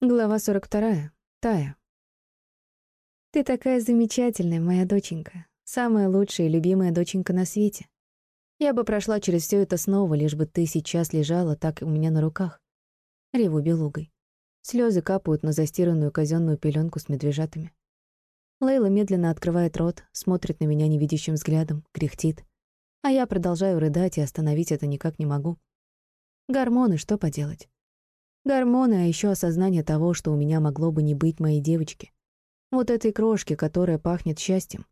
Глава 42. Тая. Ты такая замечательная, моя доченька. Самая лучшая и любимая доченька на свете. Я бы прошла через все это снова, лишь бы ты сейчас лежала так у меня на руках. Реву белугой. Слезы капают на застиранную казенную пеленку с медвежатами. Лейла медленно открывает рот, смотрит на меня невидящим взглядом, кряхтит. А я продолжаю рыдать и остановить это никак не могу. Гормоны, что поделать? Гормоны, а еще осознание того, что у меня могло бы не быть моей девочки. Вот этой крошки, которая пахнет счастьем.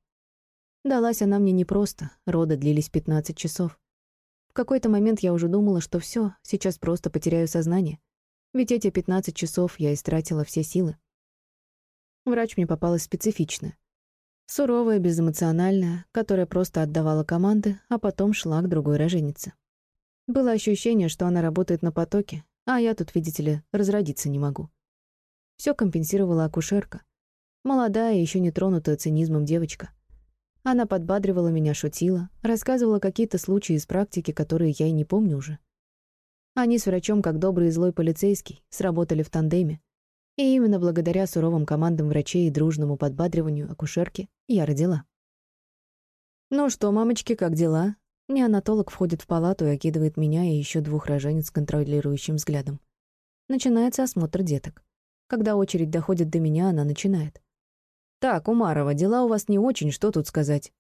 Далась она мне непросто, роды длились 15 часов. В какой-то момент я уже думала, что все, сейчас просто потеряю сознание. Ведь эти 15 часов я истратила все силы. Врач мне попалась специфичная. Суровая, безэмоциональная, которая просто отдавала команды, а потом шла к другой роженице. Было ощущение, что она работает на потоке, а я тут, видите ли, разродиться не могу. Все компенсировала акушерка. Молодая, еще не тронутая цинизмом девочка. Она подбадривала меня, шутила, рассказывала какие-то случаи из практики, которые я и не помню уже. Они с врачом, как добрый и злой полицейский, сработали в тандеме. И именно благодаря суровым командам врачей и дружному подбадриванию акушерки я родила. «Ну что, мамочки, как дела?» Неонатолог входит в палату и окидывает меня и еще двух роженец контролирующим взглядом. Начинается осмотр деток. Когда очередь доходит до меня, она начинает. «Так, Умарова, дела у вас не очень, что тут сказать?»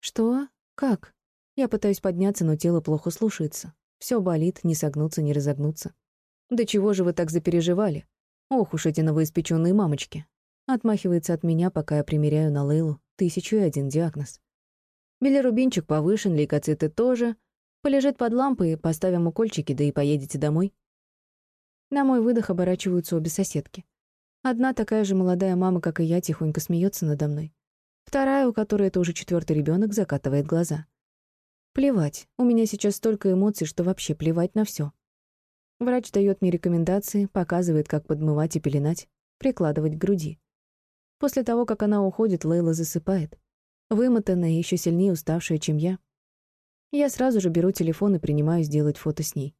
«Что? Как?» Я пытаюсь подняться, но тело плохо слушается. Все болит, не согнуться, не разогнуться. «Да чего же вы так запереживали? Ох уж эти новоиспеченные мамочки!» Отмахивается от меня, пока я примеряю на Лейлу тысячу и один диагноз. Билирубинчик повышен, лейкоциты тоже. Полежит под лампой, поставим укольчики, да и поедете домой. На мой выдох оборачиваются обе соседки. Одна такая же молодая мама, как и я, тихонько смеется надо мной. Вторая, у которой это уже четвертый ребенок, закатывает глаза. Плевать, у меня сейчас столько эмоций, что вообще плевать на все. Врач дает мне рекомендации, показывает, как подмывать и пеленать, прикладывать к груди. После того, как она уходит, Лейла засыпает вымотанная и еще сильнее уставшая, чем я. Я сразу же беру телефон и принимаю сделать фото с ней.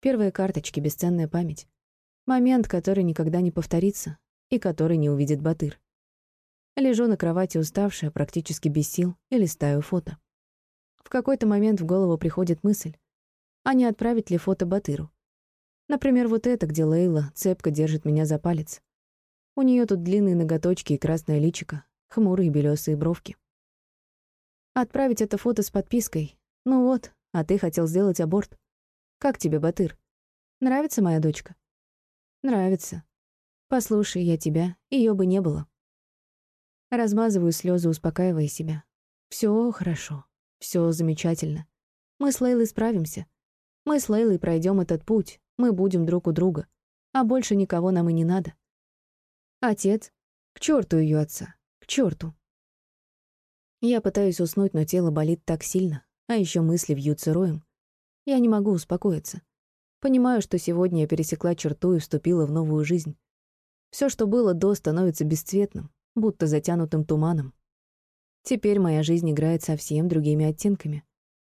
Первые карточки, бесценная память. Момент, который никогда не повторится и который не увидит Батыр. Лежу на кровати уставшая, практически без сил, и листаю фото. В какой-то момент в голову приходит мысль, а не отправить ли фото Батыру. Например, вот это, где Лейла цепко держит меня за палец. У нее тут длинные ноготочки и красное личико, хмурые белесые бровки. Отправить это фото с подпиской. Ну вот, а ты хотел сделать аборт. Как тебе, Батыр? Нравится моя дочка? Нравится. Послушай, я тебя, ее бы не было. Размазываю слезы, успокаивая себя. Все хорошо, все замечательно. Мы с Лейлой справимся. Мы с Лейлой пройдем этот путь, мы будем друг у друга. А больше никого нам и не надо. Отец? К черту ее отца, к черту. Я пытаюсь уснуть, но тело болит так сильно, а еще мысли вьются роем. Я не могу успокоиться. Понимаю, что сегодня я пересекла черту и вступила в новую жизнь. Все, что было до, становится бесцветным, будто затянутым туманом. Теперь моя жизнь играет совсем другими оттенками.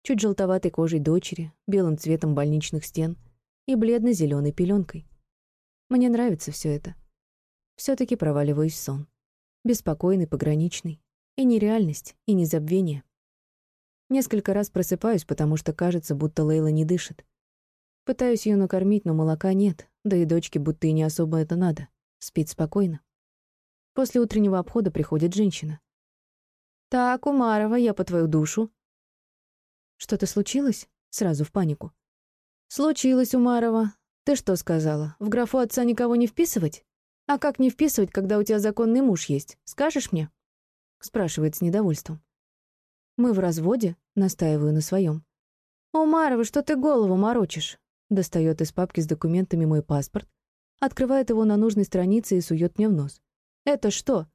Чуть желтоватой кожей дочери, белым цветом больничных стен и бледно-зеленой пеленкой. Мне нравится все это. все таки проваливаюсь в сон. Беспокойный, пограничный. И не реальность, и не забвение. Несколько раз просыпаюсь, потому что кажется, будто Лейла не дышит. Пытаюсь ее накормить, но молока нет, да и дочке будто и не особо это надо. Спит спокойно. После утреннего обхода приходит женщина. «Так, Умарова, я по твою душу». «Что-то случилось?» Сразу в панику. «Случилось, Умарова. Ты что сказала? В графу отца никого не вписывать? А как не вписывать, когда у тебя законный муж есть? Скажешь мне?» Спрашивает с недовольством. «Мы в разводе?» — настаиваю на своем. «Умарова, что ты голову морочишь?» Достает из папки с документами мой паспорт, открывает его на нужной странице и сует мне в нос. «Это что?»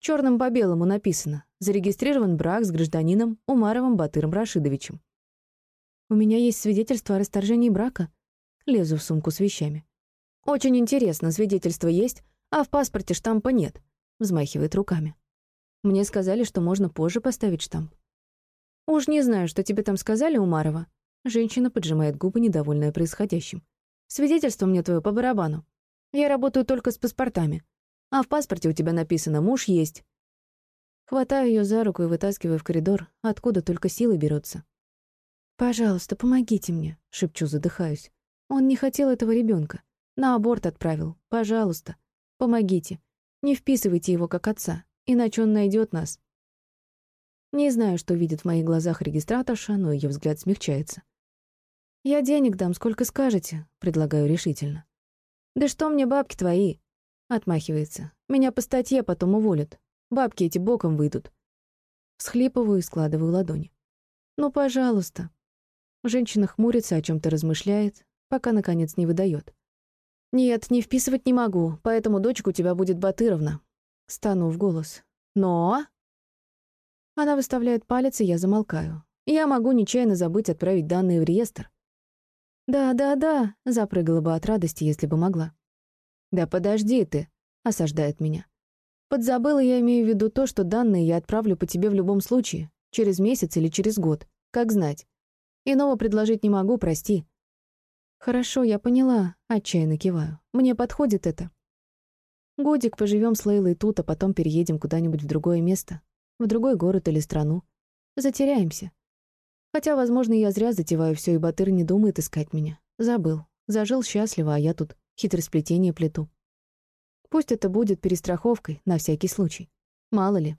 Черным по белому написано. Зарегистрирован брак с гражданином Умаровым Батыром Рашидовичем. «У меня есть свидетельство о расторжении брака». Лезу в сумку с вещами. «Очень интересно, свидетельство есть, а в паспорте штампа нет», — взмахивает руками. Мне сказали, что можно позже поставить штамп. «Уж не знаю, что тебе там сказали, Умарова». Женщина поджимает губы, недовольная происходящим. «Свидетельство мне твое по барабану». Я работаю только с паспортами. А в паспорте у тебя написано «муж есть». Хватаю ее за руку и вытаскиваю в коридор, откуда только силы берутся. «Пожалуйста, помогите мне», — шепчу, задыхаюсь. «Он не хотел этого ребенка. На аборт отправил. Пожалуйста, помогите. Не вписывайте его как отца, иначе он найдет нас». Не знаю, что видит в моих глазах регистраторша, но ее взгляд смягчается. «Я денег дам, сколько скажете», — предлагаю решительно. «Да что мне бабки твои?» — отмахивается. «Меня по статье потом уволят. Бабки эти боком выйдут. Схлипываю и складываю ладони. «Ну, пожалуйста». Женщина хмурится, о чем то размышляет, пока, наконец, не выдает. «Нет, не вписывать не могу, поэтому дочка у тебя будет Батыровна». Стану в голос. «Но...» Она выставляет палец, и я замолкаю. Я могу нечаянно забыть отправить данные в реестр. «Да, да, да», — запрыгала бы от радости, если бы могла. «Да подожди ты», — осаждает меня. Подзабыла я имею в виду то, что данные я отправлю по тебе в любом случае, через месяц или через год, как знать. Иного предложить не могу, прости. Хорошо, я поняла, отчаянно киваю. Мне подходит это. Годик поживем с Лейлой тут, а потом переедем куда-нибудь в другое место, в другой город или страну. Затеряемся. Хотя, возможно, я зря затеваю все, и Батыр не думает искать меня. Забыл. Зажил счастливо, а я тут хитросплетение плету. Пусть это будет перестраховкой, на всякий случай. Мало ли.